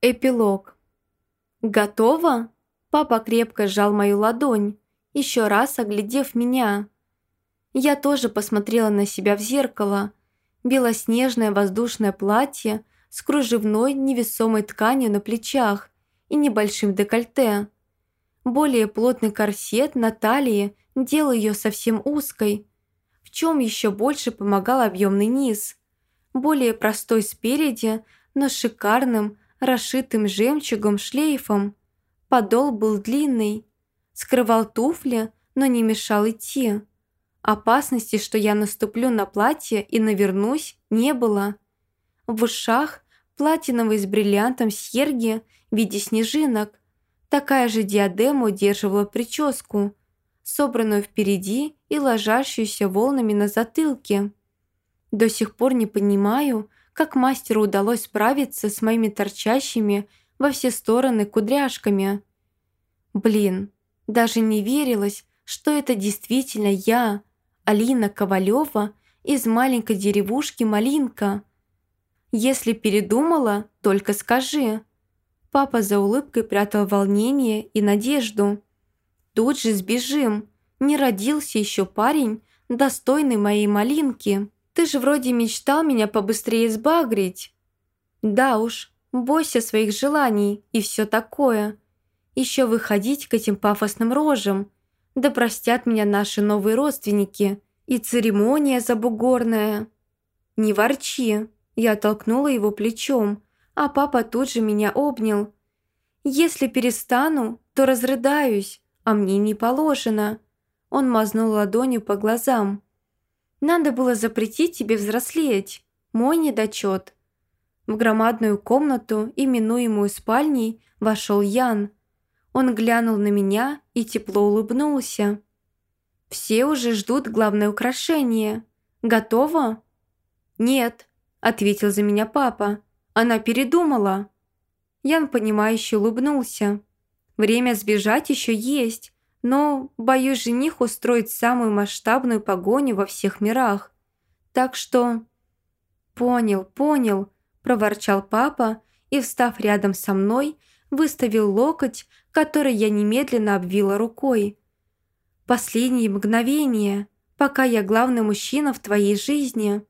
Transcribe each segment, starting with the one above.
Эпилог. «Готово?» Папа крепко сжал мою ладонь, еще раз оглядев меня. Я тоже посмотрела на себя в зеркало. Белоснежное воздушное платье с кружевной невесомой тканью на плечах и небольшим декольте. Более плотный корсет на талии делал ее совсем узкой, в чем еще больше помогал объемный низ. Более простой спереди, но шикарным, расшитым жемчугом шлейфом. Подол был длинный, скрывал туфли, но не мешал идти. Опасности, что я наступлю на платье и навернусь, не было. В ушах платиновые с бриллиантом серьги в виде снежинок. Такая же диадема удерживала прическу, собранную впереди и ложащуюся волнами на затылке. До сих пор не понимаю, как мастеру удалось справиться с моими торчащими во все стороны кудряшками. Блин, даже не верилось, что это действительно я, Алина Ковалева из маленькой деревушки Малинка. Если передумала, только скажи. Папа за улыбкой прятал волнение и надежду. Тут же сбежим. Не родился еще парень, достойный моей малинки. Ты же вроде мечтал меня побыстрее сбагрить. Да уж, бойся своих желаний и все такое. Еще выходить к этим пафосным рожам. Да простят меня наши новые родственники. И церемония забугорная. Не ворчи. Я толкнула его плечом, а папа тут же меня обнял. Если перестану, то разрыдаюсь, а мне не положено. Он мазнул ладонью по глазам. Надо было запретить тебе взрослеть. Мой недочет. В громадную комнату, именуемую спальней, вошел Ян. Он глянул на меня и тепло улыбнулся. «Все уже ждут главное украшение. Готово?» «Нет», — ответил за меня папа. «Она передумала». Ян, понимающе улыбнулся. «Время сбежать еще есть. Но, боюсь, жених устроит самую масштабную погоню во всех мирах. Так что... «Понял, понял», – проворчал папа и, встав рядом со мной, выставил локоть, который я немедленно обвила рукой. «Последние мгновения, пока я главный мужчина в твоей жизни.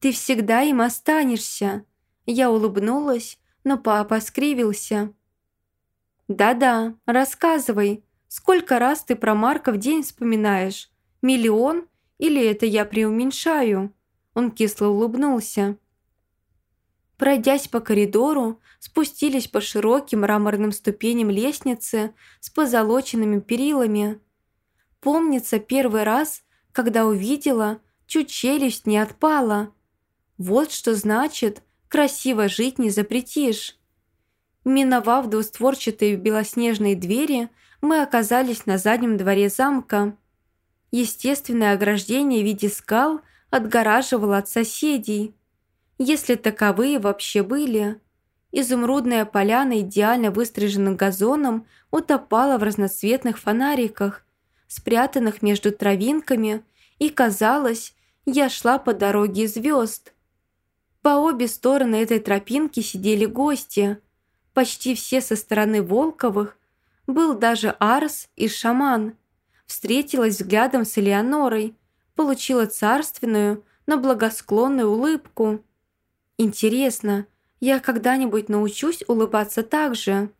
Ты всегда им останешься». Я улыбнулась, но папа скривился. «Да-да, рассказывай», Сколько раз ты про Марка в день вспоминаешь? Миллион? Или это я преуменьшаю?» Он кисло улыбнулся. Пройдясь по коридору, спустились по широким мраморным ступеням лестницы с позолоченными перилами. Помнится первый раз, когда увидела, чуть челюсть не отпала. Вот что значит «красиво жить не запретишь». Миновав двустворчатые белоснежные двери, мы оказались на заднем дворе замка. Естественное ограждение в виде скал отгораживало от соседей, если таковые вообще были. Изумрудная поляна, идеально выстриженным газоном, утопала в разноцветных фонариках, спрятанных между травинками, и казалось, я шла по дороге звезд. По обе стороны этой тропинки сидели гости, почти все со стороны Волковых, был даже Арс и шаман. Встретилась взглядом с Элеонорой, получила царственную, но благосклонную улыбку. Интересно, я когда-нибудь научусь улыбаться так же?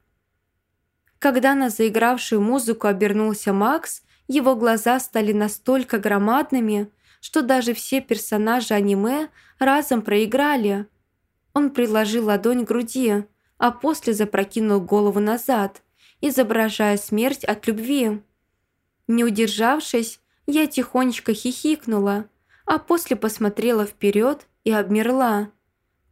Когда на заигравшую музыку обернулся Макс, его глаза стали настолько громадными, что даже все персонажи аниме разом проиграли. Он приложил ладонь к груди, а после запрокинул голову назад – изображая смерть от любви. Не удержавшись, я тихонечко хихикнула, а после посмотрела вперед и обмерла.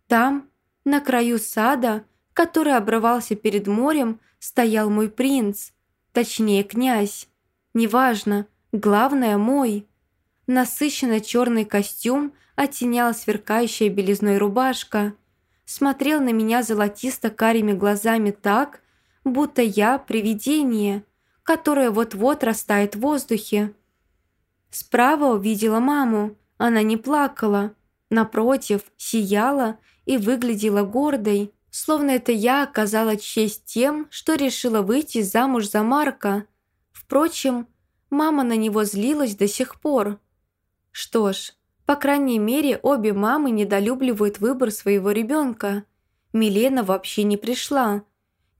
Там, на краю сада, который обрывался перед морем, стоял мой принц, точнее князь. Неважно, главное мой. Насыщенно черный костюм оттенял сверкающая белизной рубашка. Смотрел на меня золотисто-карими глазами так, будто я привидение, которое вот-вот растает в воздухе. Справа увидела маму, она не плакала, напротив, сияла и выглядела гордой, Словно это я оказала честь тем, что решила выйти замуж за Марка. Впрочем, мама на него злилась до сих пор. Что ж, по крайней мере, обе мамы недолюбливают выбор своего ребенка. Милена вообще не пришла.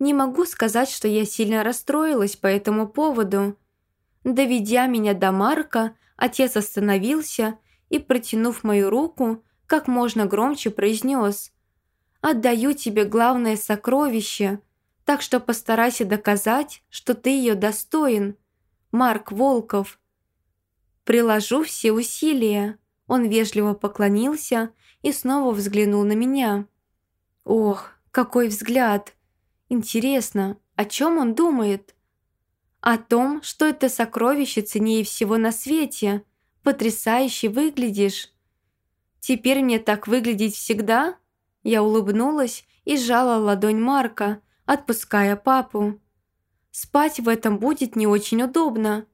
Не могу сказать, что я сильно расстроилась по этому поводу. Доведя меня до Марка, отец остановился и, протянув мою руку, как можно громче произнес «Отдаю тебе главное сокровище, так что постарайся доказать, что ты ее достоин. Марк Волков». «Приложу все усилия». Он вежливо поклонился и снова взглянул на меня. «Ох, какой взгляд! Интересно, о чем он думает?» «О том, что это сокровище ценнее всего на свете», Потрясающе выглядишь!» «Теперь мне так выглядеть всегда?» Я улыбнулась и сжала ладонь Марка, отпуская папу. «Спать в этом будет не очень удобно».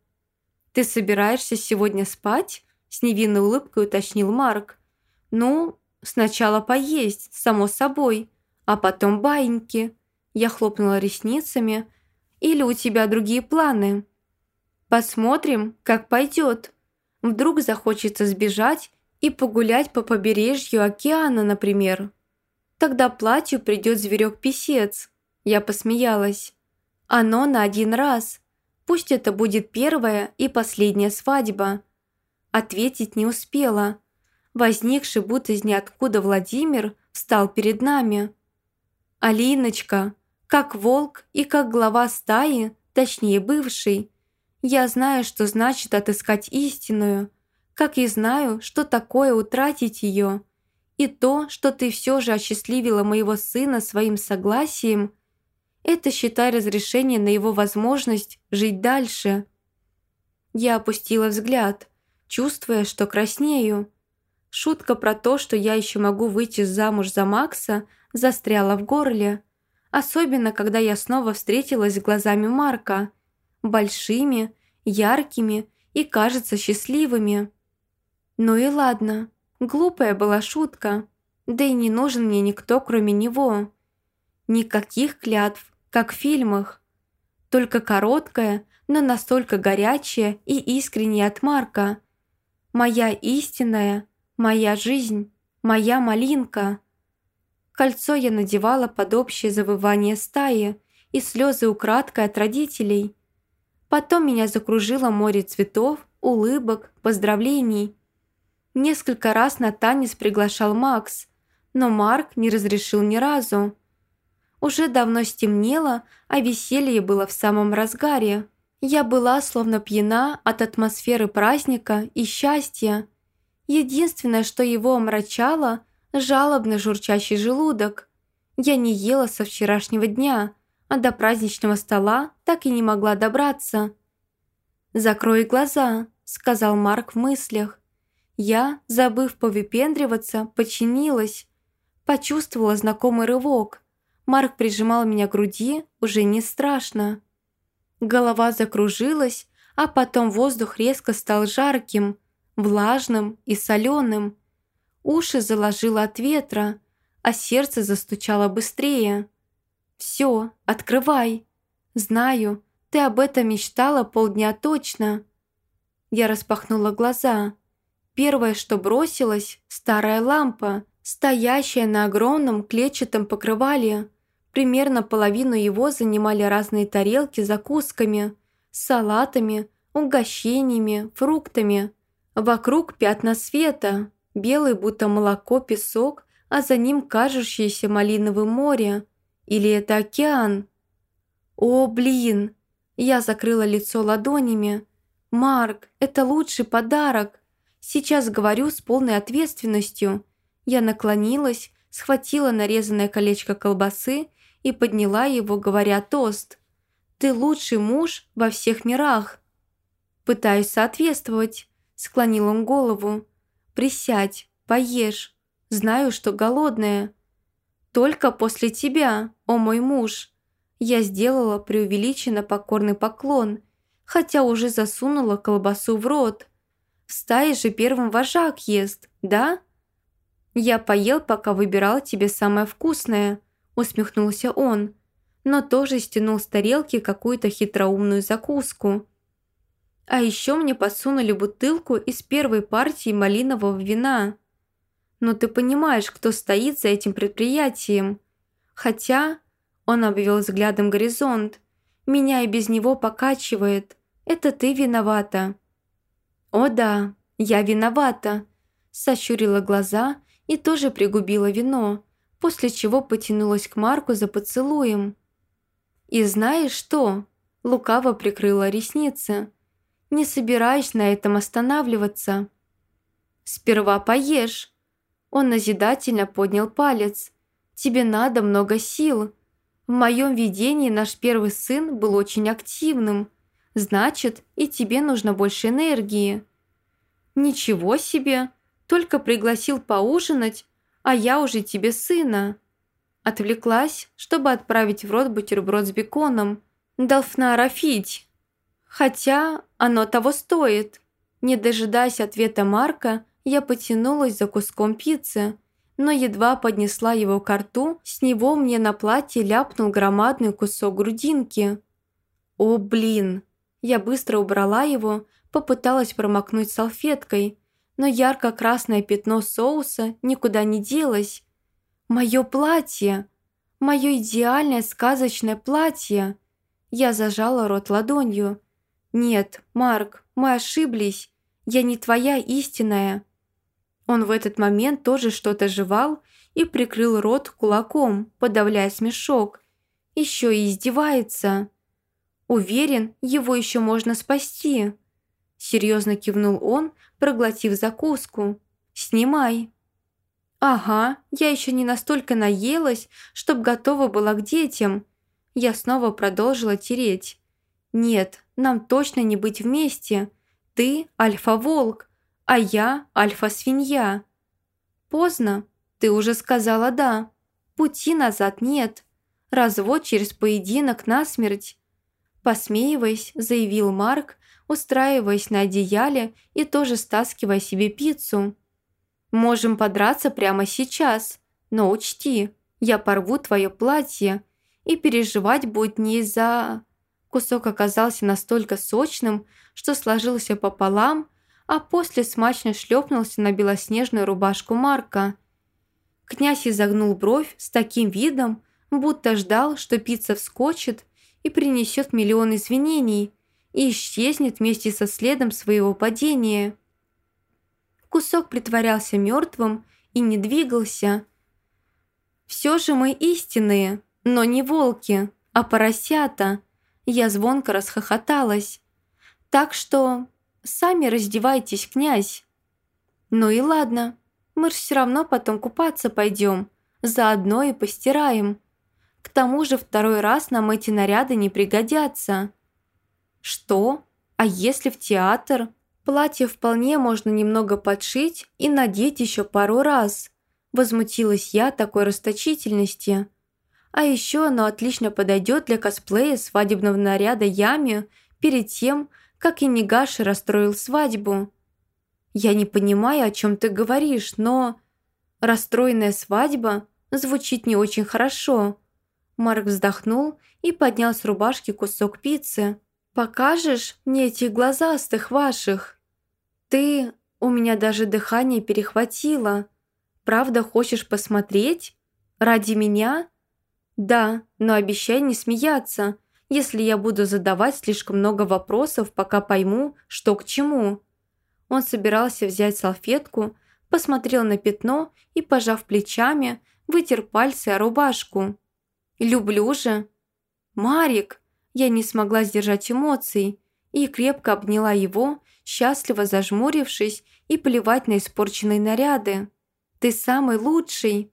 «Ты собираешься сегодня спать?» С невинной улыбкой уточнил Марк. «Ну, сначала поесть, само собой, а потом баиньки». Я хлопнула ресницами. «Или у тебя другие планы?» «Посмотрим, как пойдет», Вдруг захочется сбежать и погулять по побережью океана, например. Тогда платью придет зверек-писец. Я посмеялась. Оно на один раз. Пусть это будет первая и последняя свадьба. Ответить не успела. Возникший будто из ниоткуда Владимир встал перед нами. «Алиночка, как волк и как глава стаи, точнее бывший, я знаю, что значит отыскать истинную, как и знаю, что такое утратить ее. И то, что ты все же осчастливила моего сына своим согласием, это, считай, разрешение на его возможность жить дальше. Я опустила взгляд, чувствуя, что краснею. Шутка про то, что я еще могу выйти замуж за Макса, застряла в горле. Особенно, когда я снова встретилась с глазами Марка, большими, яркими и, кажется, счастливыми. Ну и ладно, глупая была шутка, да и не нужен мне никто, кроме него. Никаких клятв, как в фильмах. Только короткая, но настолько горячая и искренняя от Марка. Моя истинная, моя жизнь, моя малинка. Кольцо я надевала под общее завывание стаи и слезы украдкой от родителей – Потом меня закружило море цветов, улыбок, поздравлений. Несколько раз на танец приглашал Макс, но Марк не разрешил ни разу. Уже давно стемнело, а веселье было в самом разгаре. Я была словно пьяна от атмосферы праздника и счастья. Единственное, что его омрачало – жалобно журчащий желудок. Я не ела со вчерашнего дня – а до праздничного стола так и не могла добраться. «Закрой глаза», — сказал Марк в мыслях. Я, забыв повипендриваться, подчинилась. Почувствовала знакомый рывок. Марк прижимал меня к груди, уже не страшно. Голова закружилась, а потом воздух резко стал жарким, влажным и соленым. Уши заложило от ветра, а сердце застучало быстрее. «Все, открывай. Знаю, ты об этом мечтала полдня точно». Я распахнула глаза. Первое, что бросилось – старая лампа, стоящая на огромном клетчатом покрывале. Примерно половину его занимали разные тарелки с закусками, салатами, угощениями, фруктами. Вокруг пятна света, белый будто молоко, песок, а за ним кажущееся малиновым море – или это океан? О, блин! Я закрыла лицо ладонями. «Марк, это лучший подарок!» Сейчас говорю с полной ответственностью. Я наклонилась, схватила нарезанное колечко колбасы и подняла его, говоря тост. «Ты лучший муж во всех мирах!» «Пытаюсь соответствовать», — склонил он голову. «Присядь, поешь. Знаю, что голодная». «Только после тебя, о мой муж!» Я сделала преувеличенно покорный поклон, хотя уже засунула колбасу в рот. В стае же первым вожак ест, да? Я поел, пока выбирал тебе самое вкусное. усмехнулся он, но тоже стянул с тарелки какую-то хитроумную закуску. А еще мне подсунули бутылку из первой партии малинового вина. Но ты понимаешь, кто стоит за этим предприятием. Хотя, он обвел взглядом горизонт, меня и без него покачивает. Это ты виновата. О да, я виновата. Сощурила глаза и тоже пригубила вино, после чего потянулась к Марку за поцелуем. «И знаешь что?» Лукаво прикрыла ресницы. «Не собираюсь на этом останавливаться». «Сперва поешь». Он назидательно поднял палец. «Тебе надо много сил. В моем видении наш первый сын был очень активным. Значит, и тебе нужно больше энергии». «Ничего себе! Только пригласил поужинать, а я уже тебе сына». Отвлеклась, чтобы отправить в рот бутерброд с беконом. Должна рафить. Хотя оно того стоит. Не дожидаясь ответа Марка, я потянулась за куском пиццы, но едва поднесла его к рту, с него мне на платье ляпнул громадный кусок грудинки. О, блин! Я быстро убрала его, попыталась промокнуть салфеткой, но ярко-красное пятно соуса никуда не делось, Мое платье! Мое идеальное сказочное платье! Я зажала рот ладонью. Нет, Марк, мы ошиблись. Я не твоя истинная. Он в этот момент тоже что-то жевал и прикрыл рот кулаком, подавляя смешок. Еще и издевается. Уверен, его еще можно спасти. Серьезно кивнул он, проглотив закуску. «Снимай». «Ага, я еще не настолько наелась, чтоб готова была к детям». Я снова продолжила тереть. «Нет, нам точно не быть вместе. Ты – альфа-волк, а я – альфа-свинья». «Поздно. Ты уже сказала «да». Пути назад нет. Развод через поединок насмерть». Посмеиваясь, заявил Марк, устраиваясь на одеяле и тоже стаскивая себе пиццу. Можем подраться прямо сейчас, но учти, я порву твое платье, и переживать будет не из-за...» Кусок оказался настолько сочным, что сложился пополам, а после смачно шлепнулся на белоснежную рубашку Марка. Князь изогнул бровь с таким видом, будто ждал, что пицца вскочит и принесет миллион извинений и исчезнет вместе со следом своего падения. Кусок притворялся мертвым и не двигался. «Все же мы истинные, но не волки, а поросята!» Я звонко расхохоталась. «Так что сами раздевайтесь, князь!» «Ну и ладно, мы ж все равно потом купаться пойдем, заодно и постираем. К тому же второй раз нам эти наряды не пригодятся». «Что? А если в театр?» Платье вполне можно немного подшить и надеть еще пару раз. Возмутилась я такой расточительности. А еще оно отлично подойдет для косплея свадебного наряда Ями перед тем, как Инигаши расстроил свадьбу. Я не понимаю, о чем ты говоришь, но... Расстроенная свадьба звучит не очень хорошо. Марк вздохнул и поднял с рубашки кусок пиццы. «Покажешь мне этих глазастых ваших?» «Ты... У меня даже дыхание перехватило. Правда хочешь посмотреть? Ради меня?» «Да, но обещай не смеяться, если я буду задавать слишком много вопросов, пока пойму, что к чему». Он собирался взять салфетку, посмотрел на пятно и, пожав плечами, вытер пальцы о рубашку. «Люблю же!» «Марик!» Я не смогла сдержать эмоций и крепко обняла его, счастливо зажмурившись и плевать на испорченные наряды. «Ты самый лучший!»